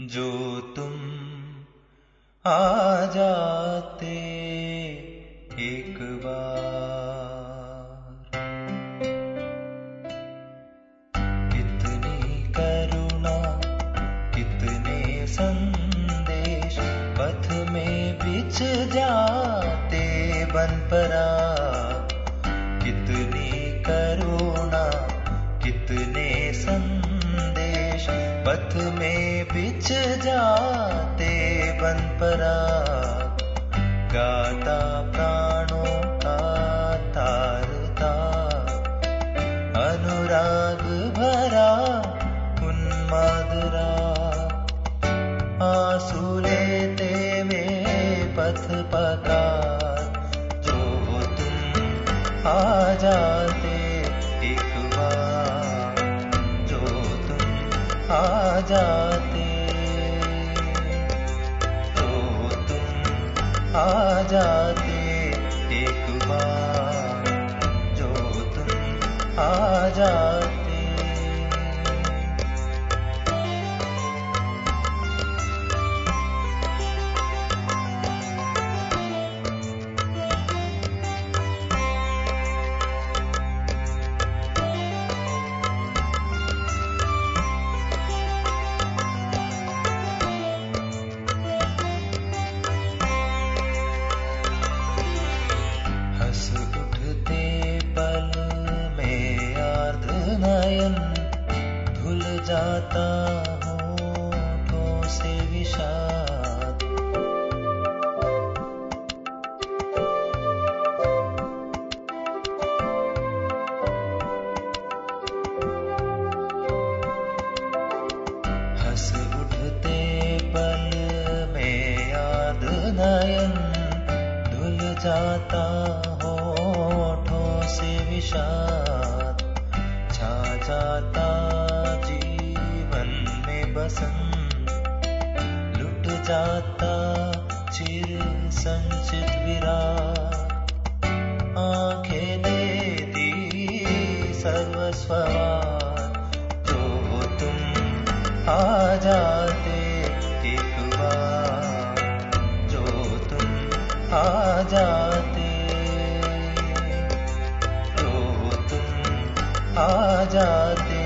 जो तुम आ जाते एक बार। कितनी करुणा कितने संदेश पथ में बिछ जाते बन परा। कितनी करुणा, कितने संदेश पथ में बिछ जाते बन परा। गाता प्राणों का तारता। अनुराग भरा उन्मादरा आँसू लेते वे पथ पका जो तुम आ जाते आ जाते। तो तुम आ जाते एक बार जो तुम आ जाते। जाता होठों से हंस उठते पल में याद नयन जाता होठों से विषाद। छा जाता में बसंत लुट जाता चिर संचित विराट। आँखें देती सर्वस्वार जो तुम आ जाते जो तुम आ जाते, जो तुम आ जाते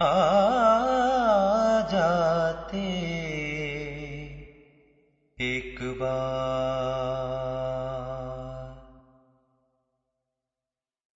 आ जाते एक बार।